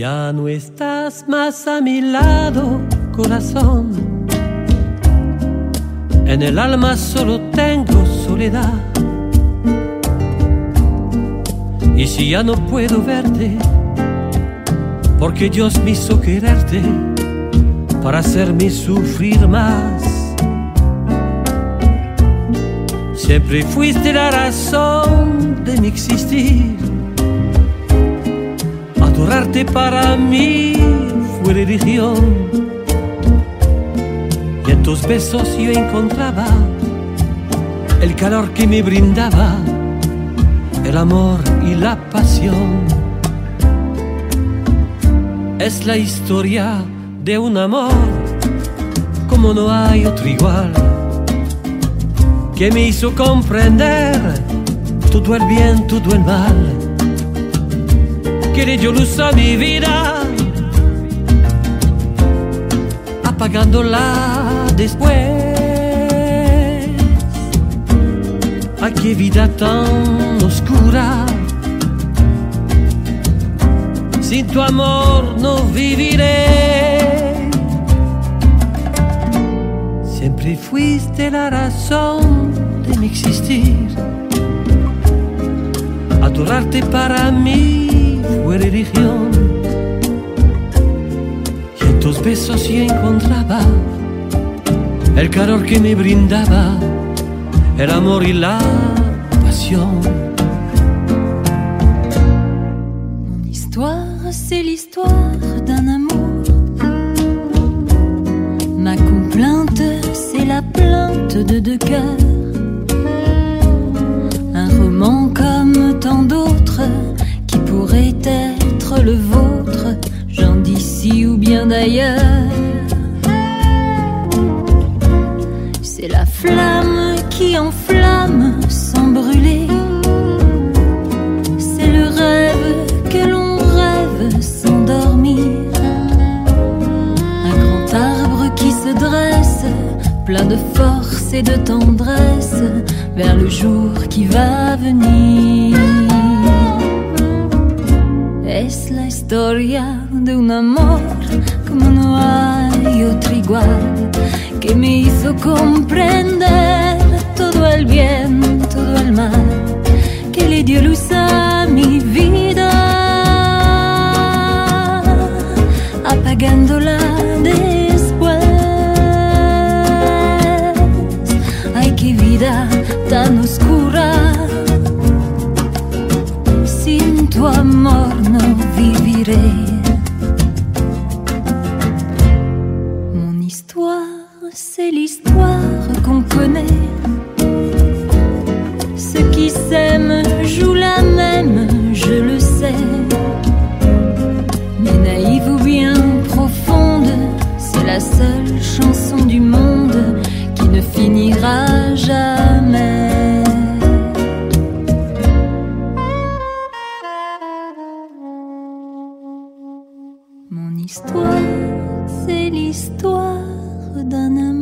Ya no estás más a mi lado, corazón. En el alma solo tengo soledad. Y si ya no puedo verte, porque Dios me hizo quererte para hacerme sufrir más. Siempre fuiste la razón de mi existir. Para mí fue religión. Y en tus besos yo encontraba el calor que me brindaba, el amor y la pasión. Es la historia de un amor como no hay otro igual, que me hizo comprender todo el bien, todo el mal, dio luz a mi vida, apagándola después. Ay, qué vida tan oscura. Sin tu amor no viviré. Siempre fuiste la razón de mi existir. Adorarte para mí fue religión. Y en tus besos yo encontraba el calor que me brindaba el amor y la pasión. Mon histoire, c'est l'histoire d'un amour. Ma complainte, c'est la plainte de deux cœurs. Un roman le vôtre, j'en d'ici ou bien d'ailleurs. C'est la flamme qui enflamme sans brûler. C'est le rêve que l'on rêve sans dormir. Un grand arbre qui se dresse, plein de force et de tendresse, vers le jour qui va venir. Es la historia de un amor como no hay otro igual, que me hizo comprender todo el bien, todo el mal, que le dio luz a mi vida, apagándola después. Ay, qué vida tan oscura, sin tu amor no viviré. Mon histoire, c'est l'histoire qu'on connaît. Ceux qui s'aiment jouent la même, je le sais. Mais naïve ou bien profonde, c'est la seule chanson du monde qui ne finira jamais. L'histoire, c'est l'histoire d'un amour.